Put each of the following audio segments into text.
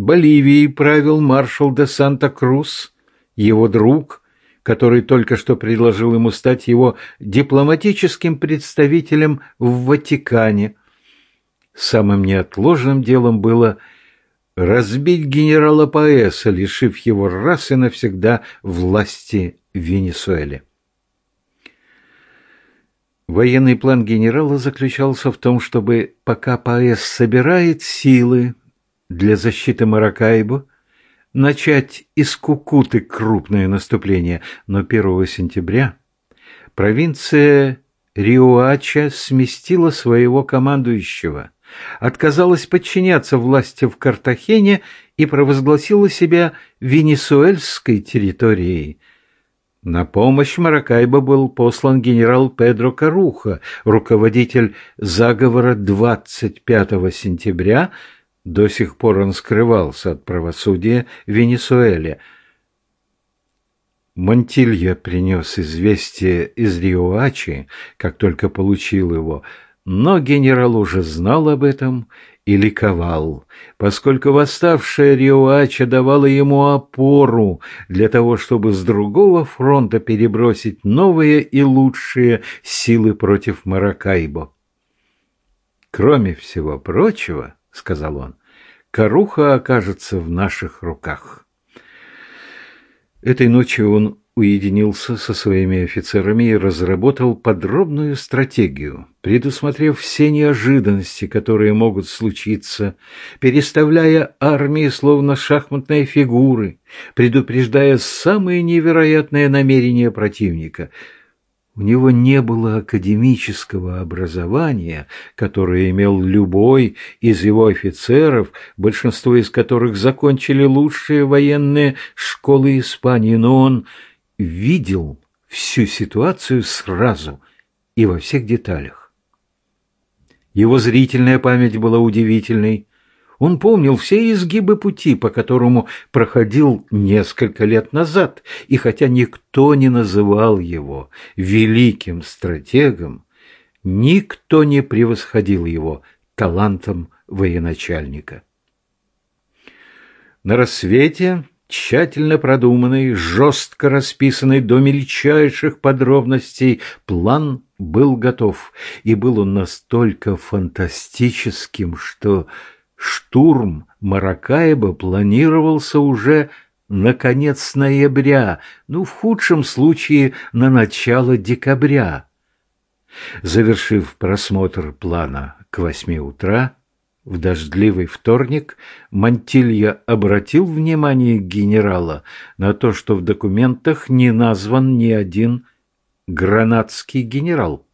Боливией правил маршал де Санта-Крус, его друг, который только что предложил ему стать его дипломатическим представителем в Ватикане. Самым неотложным делом было разбить генерала Паэса, лишив его раз и навсегда власти в Венесуэле. Военный план генерала заключался в том, чтобы, пока Паэс собирает силы для защиты Маракайбо, начать из Кукуты крупное наступление, но 1 сентября провинция Риоача сместила своего командующего, отказалась подчиняться власти в Картахене и провозгласила себя венесуэльской территорией. На помощь Маракайбо был послан генерал Педро Каруха, руководитель заговора 25 сентября – до сих пор он скрывался от правосудия в Венесуэле. Монтилья принес известие из Риоачи, как только получил его, но генерал уже знал об этом и ликовал, поскольку восставшая Риоача давала ему опору для того, чтобы с другого фронта перебросить новые и лучшие силы против Маракайбо. Кроме всего прочего, — сказал он, — «коруха окажется в наших руках». Этой ночью он уединился со своими офицерами и разработал подробную стратегию, предусмотрев все неожиданности, которые могут случиться, переставляя армии словно шахматные фигуры, предупреждая самые невероятные намерения противника – у него не было академического образования, которое имел любой из его офицеров, большинство из которых закончили лучшие военные школы Испании, но он видел всю ситуацию сразу и во всех деталях. Его зрительная память была удивительной, он помнил все изгибы пути, по которому проходил несколько лет назад, и хотя никто не называл его великим стратегом, никто не превосходил его талантом военачальника. На рассвете тщательно продуманный, жестко расписанный до мельчайших подробностей план был готов, и был он настолько фантастическим, что Штурм Маракайба планировался уже на конец ноября, ну, в худшем случае, на начало декабря. Завершив просмотр плана к восьми утра, в дождливый вторник Мантилья обратил внимание генерала на то, что в документах не назван ни один гранатский генерал.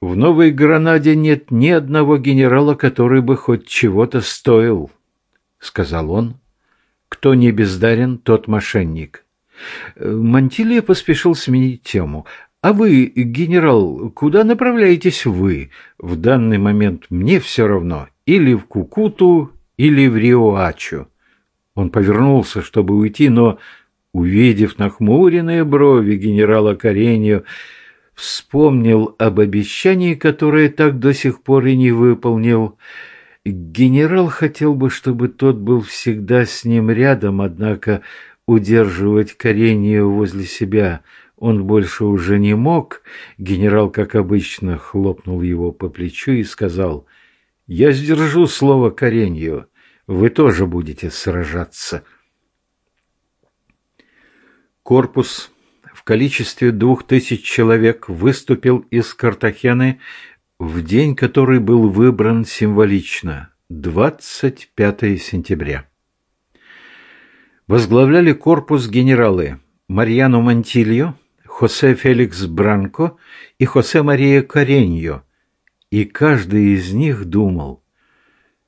В Новой Гранаде нет ни одного генерала, который бы хоть чего-то стоил, — сказал он. Кто не бездарен, тот мошенник. Мантилья поспешил сменить тему. «А вы, генерал, куда направляетесь вы? В данный момент мне все равно. Или в Кукуту, или в Риоачу». Он повернулся, чтобы уйти, но, увидев нахмуренные брови генерала Каренью, вспомнил об обещании, которое так до сих пор и не выполнил. Генерал хотел бы, чтобы тот был всегда с ним рядом, однако удерживать Карению возле себя он больше уже не мог. Генерал, как обычно, хлопнул его по плечу и сказал, «Я сдержу слово Каренью, вы тоже будете сражаться». Корпус количестве двух тысяч человек выступил из Картахены в день, который был выбран символично – 25 сентября. Возглавляли корпус генералы Марьяно Монтильо, Хосе Феликс Бранко и Хосе Мария Кареньо, и каждый из них думал,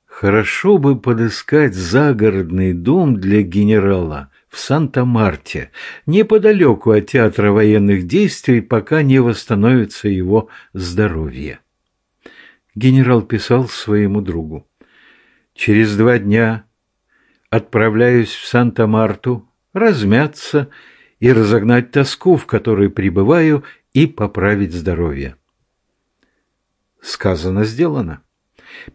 хорошо бы подыскать загородный дом для генерала – в Санта-Марте, неподалеку от театра военных действий, пока не восстановится его здоровье. Генерал писал своему другу. «Через два дня отправляюсь в Санта-Марту размяться и разогнать тоску, в которой пребываю, и поправить здоровье». Сказано, сделано.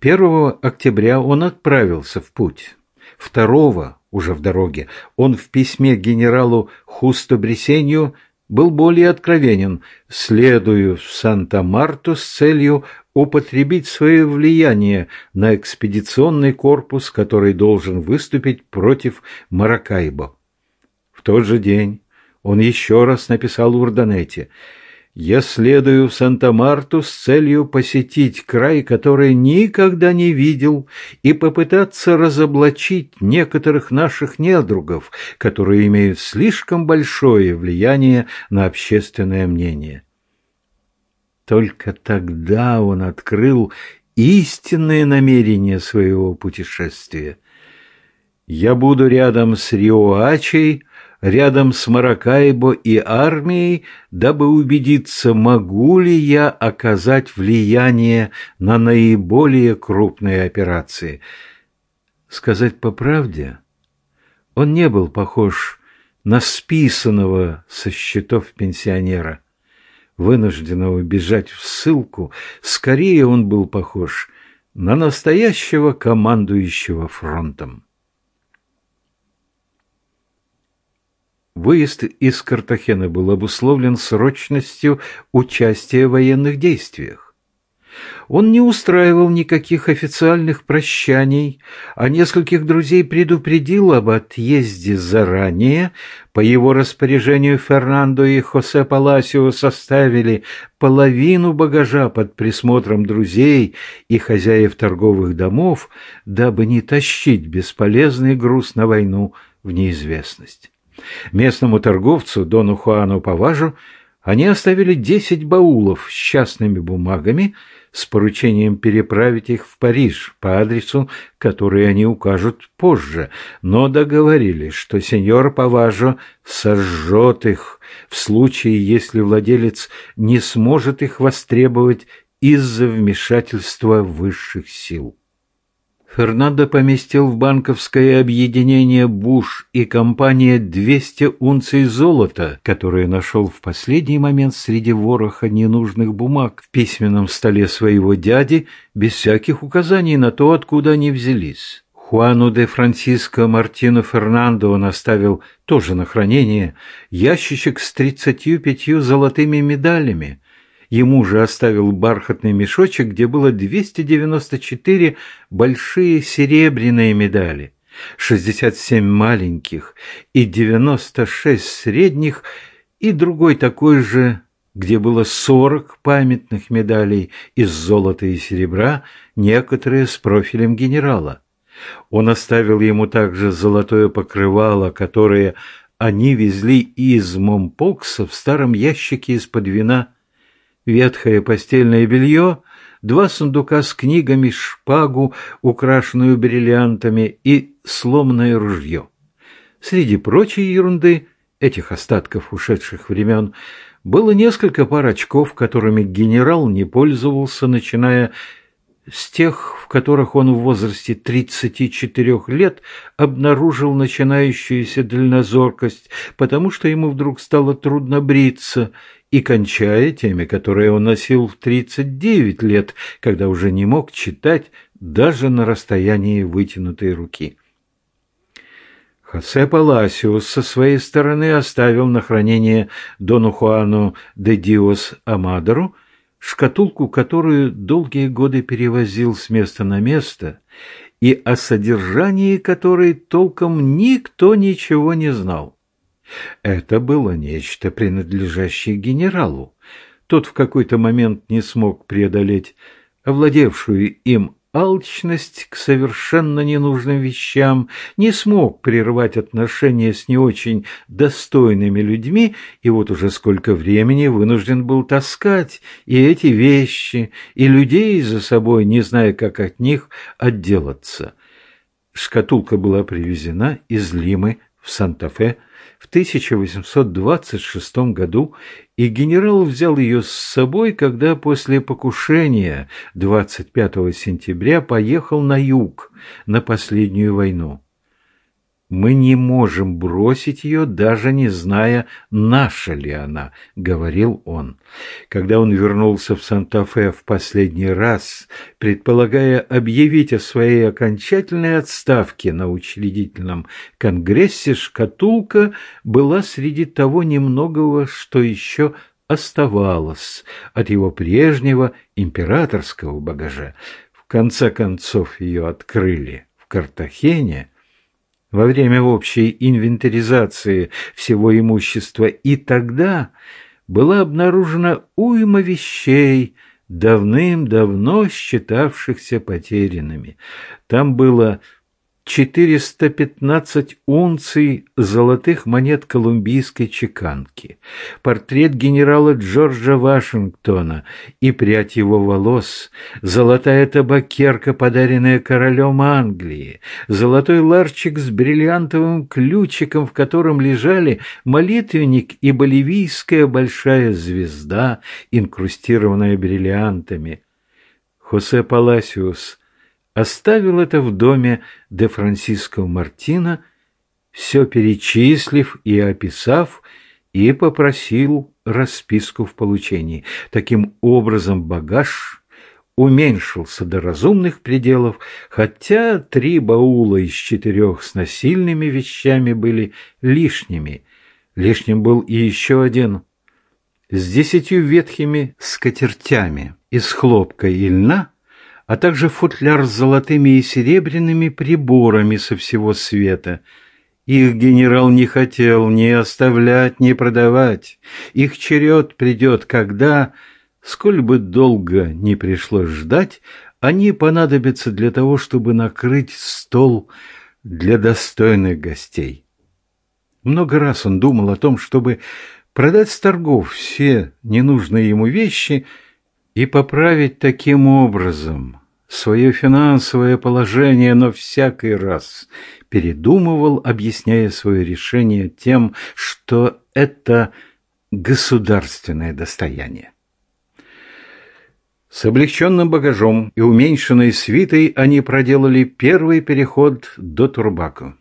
1 октября он отправился в путь. Второго, уже в дороге, он в письме генералу Хусто Бресенью был более откровенен, следуя в Санта-Марту с целью употребить свое влияние на экспедиционный корпус, который должен выступить против Маракайбо. В тот же день он еще раз написал в Урданете «Я следую в Санта-Марту с целью посетить край, который никогда не видел, и попытаться разоблачить некоторых наших недругов, которые имеют слишком большое влияние на общественное мнение». Только тогда он открыл истинные намерения своего путешествия. «Я буду рядом с Риоачей, рядом с Маракайбо и армией, дабы убедиться, могу ли я оказать влияние на наиболее крупные операции». Сказать по правде, он не был похож на списанного со счетов пенсионера вынужденного бежать в ссылку, скорее он был похож на настоящего командующего фронтом. Выезд из Картахена был обусловлен срочностью участия в военных действиях. Он не устраивал никаких официальных прощаний, а нескольких друзей предупредил об отъезде заранее. По его распоряжению Фернандо и Хосе Паласио составили половину багажа под присмотром друзей и хозяев торговых домов, дабы не тащить бесполезный груз на войну в неизвестность. Местному торговцу Дону Хуану Паважу они оставили десять баулов с частными бумагами, с поручением переправить их в Париж по адресу, который они укажут позже, но договорились, что сеньор Паважо сожжет их в случае, если владелец не сможет их востребовать из-за вмешательства высших сил. Фернандо поместил в банковское объединение «Буш» и компания 200 унций золота, которые нашел в последний момент среди вороха ненужных бумаг в письменном столе своего дяди, без всяких указаний на то, откуда они взялись. Хуану де Франциско Мартино Фернандо он оставил тоже на хранение ящичек с тридцатью пятью золотыми медалями, Ему же оставил бархатный мешочек, где было 294 большие серебряные медали, 67 маленьких и 96 средних, и другой такой же, где было 40 памятных медалей из золота и серебра, некоторые с профилем генерала. Он оставил ему также золотое покрывало, которое они везли из Момпокса в старом ящике из-под вина ветхое постельное белье, два сундука с книгами, шпагу, украшенную бриллиантами, и сломанное ружье. Среди прочей ерунды, этих остатков ушедших времен, было несколько пар очков, которыми генерал не пользовался, начиная с тех, в которых он в возрасте 34 лет обнаружил начинающуюся дальнозоркость, потому что ему вдруг стало трудно бриться, и кончая теми, которые он носил в 39 лет, когда уже не мог читать даже на расстоянии вытянутой руки. Хосе Паласиус со своей стороны оставил на хранение Дону Хуану де Диос Амадору шкатулку, которую долгие годы перевозил с места на место, и о содержании которой толком никто ничего не знал. Это было нечто, принадлежащее генералу. Тот в какой-то момент не смог преодолеть овладевшую им алчность к совершенно ненужным вещам, не смог прервать отношения с не очень достойными людьми, и вот уже сколько времени вынужден был таскать и эти вещи, и людей за собой, не зная, как от них отделаться. Шкатулка была привезена из Лимы в Санта-Фе в 1826 году, и генерал взял ее с собой, когда после покушения 25 сентября поехал на юг на последнюю войну. Мы не можем бросить ее, даже не зная, наша ли она, — говорил он. Когда он вернулся в Санта-Фе в последний раз, предполагая объявить о своей окончательной отставке на учредительном конгрессе, шкатулка была среди того немногого, что еще оставалось от его прежнего императорского багажа. В конце концов ее открыли в Картахене, во время общей инвентаризации всего имущества, и тогда была обнаружена уйма вещей, давным-давно считавшихся потерянными. Там было 415 унций золотых монет колумбийской чеканки, портрет генерала Джорджа Вашингтона и прядь его волос, золотая табакерка, подаренная королем Англии, золотой ларчик с бриллиантовым ключиком, в котором лежали молитвенник и боливийская большая звезда, инкрустированная бриллиантами. Хосе Паласиус – оставил это в доме де Франсиско Мартина, все перечислив и описав, и попросил расписку в получении. Таким образом багаж уменьшился до разумных пределов, хотя три баула из четырех с насильными вещами были лишними. Лишним был и еще один с десятью ветхими скатертями из хлопка и льна, а также футляр с золотыми и серебряными приборами со всего света. Их генерал не хотел ни оставлять, ни продавать. Их черед придет, когда, сколь бы долго не пришлось ждать, они понадобятся для того, чтобы накрыть стол для достойных гостей. Много раз он думал о том, чтобы продать с торгов все ненужные ему вещи – и поправить таким образом свое финансовое положение, но всякий раз передумывал, объясняя свое решение тем, что это государственное достояние. С облегченным багажом и уменьшенной свитой они проделали первый переход до Турбаку.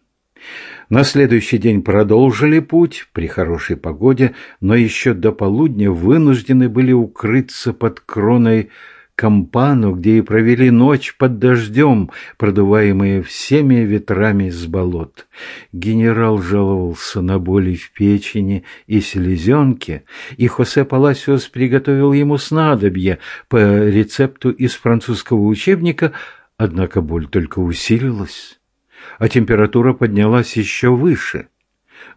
На следующий день продолжили путь при хорошей погоде, но еще до полудня вынуждены были укрыться под кроной Кампану, где и провели ночь под дождем, продуваемые всеми ветрами с болот. Генерал жаловался на боли в печени и селезенке, и Хосе Паласиос приготовил ему снадобье по рецепту из французского учебника, однако боль только усилилась а температура поднялась еще выше.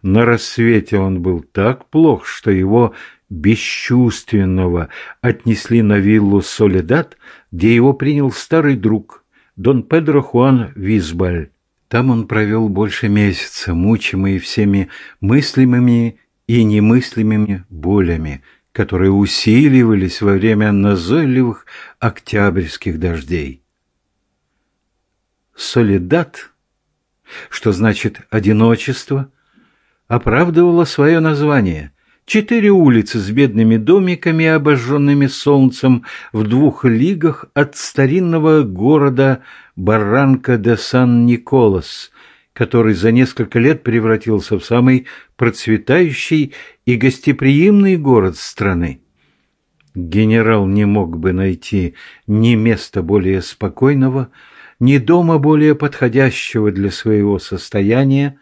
На рассвете он был так плох, что его бесчувственного отнесли на виллу Соледат, где его принял старый друг, Дон Педро Хуан Визбаль. Там он провел больше месяца, мучимый всеми мыслимыми и немыслимыми болями, которые усиливались во время назойливых октябрьских дождей. Соледат что значит «одиночество», оправдывало свое название. Четыре улицы с бедными домиками, обожженными солнцем, в двух лигах от старинного города Барранка де Сан-Николас, который за несколько лет превратился в самый процветающий и гостеприимный город страны. Генерал не мог бы найти ни места более спокойного, ни дома более подходящего для своего состояния.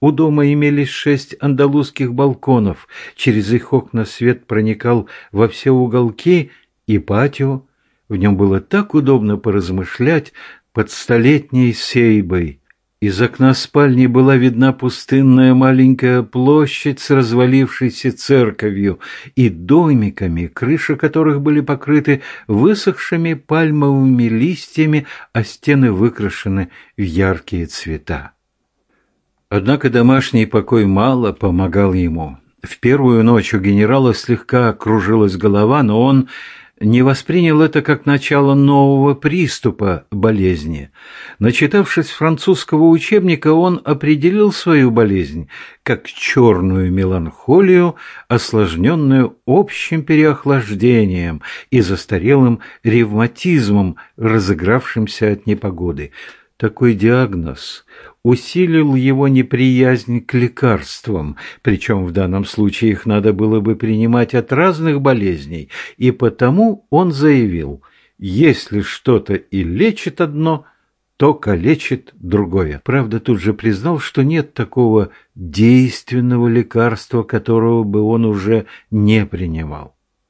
У дома имелись шесть андалузских балконов, через их окна свет проникал во все уголки и патио. В нем было так удобно поразмышлять под столетней сейбой. Из окна спальни была видна пустынная маленькая площадь с развалившейся церковью и домиками, крыши которых были покрыты высохшими пальмовыми листьями, а стены выкрашены в яркие цвета. Однако домашний покой мало помогал ему. В первую ночь у генерала слегка кружилась голова, но он не воспринял это как начало нового приступа болезни. Начитавшись французского учебника, он определил свою болезнь как черную меланхолию, осложненную общим переохлаждением и застарелым ревматизмом, разыгравшимся от непогоды. Такой диагноз усилил его неприязнь к лекарствам, причем в данном случае их надо было бы принимать от разных болезней, и потому он заявил, если что-то и лечит одно, то калечит другое. Правда, тут же признал, что нет такого действенного лекарства, которого бы он уже не принимал.